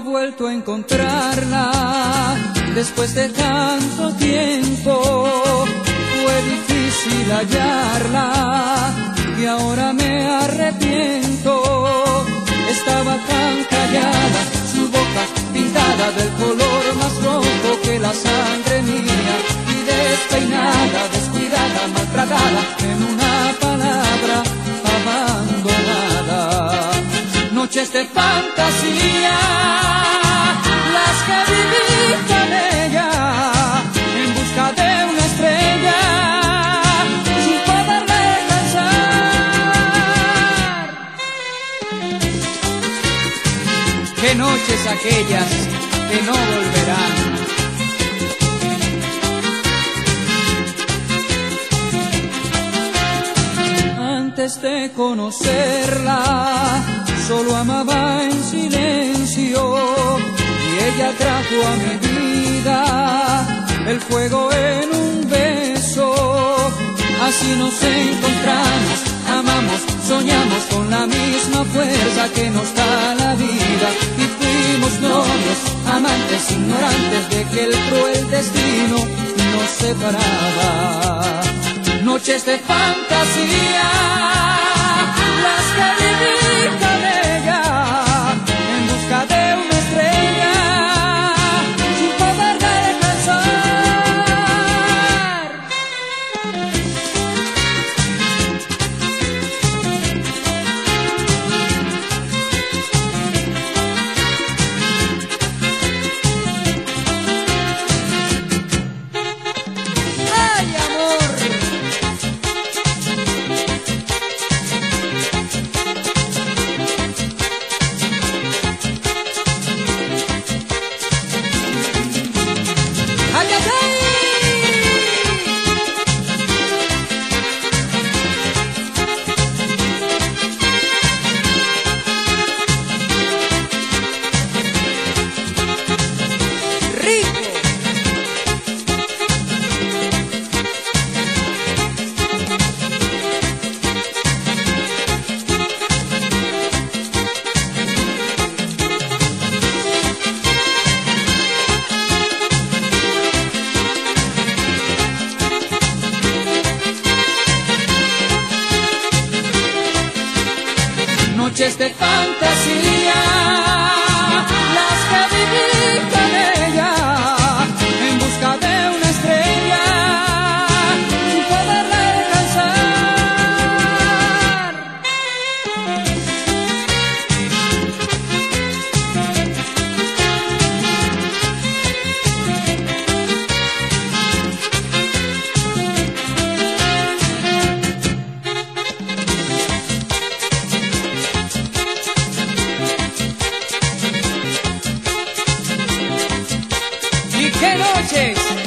vuelto a encontrarla después de tanto tiempo. Fue difícil hallarla y ahora me arrepiento. Estaba tan callada, su boca pintada del color más rojo que la sangre mía y despeinada, descuidada, maltratada en una palabra abandonada. Noches de fantasía, Qué noches aquellas que no volverán. Antes de conocerla, solo amaba en silencio y ella trajo a mi vida el fuego en un beso. Así nos encontramos, amamos, soñamos con la misma fuerza que nos da la amantes, ignorantes de que el cruel destino nos separaba. Noches de fantasía, las que noches de fantasía, las que viví con ella, en busca de una estrella, sin poderla alcanzar. noches.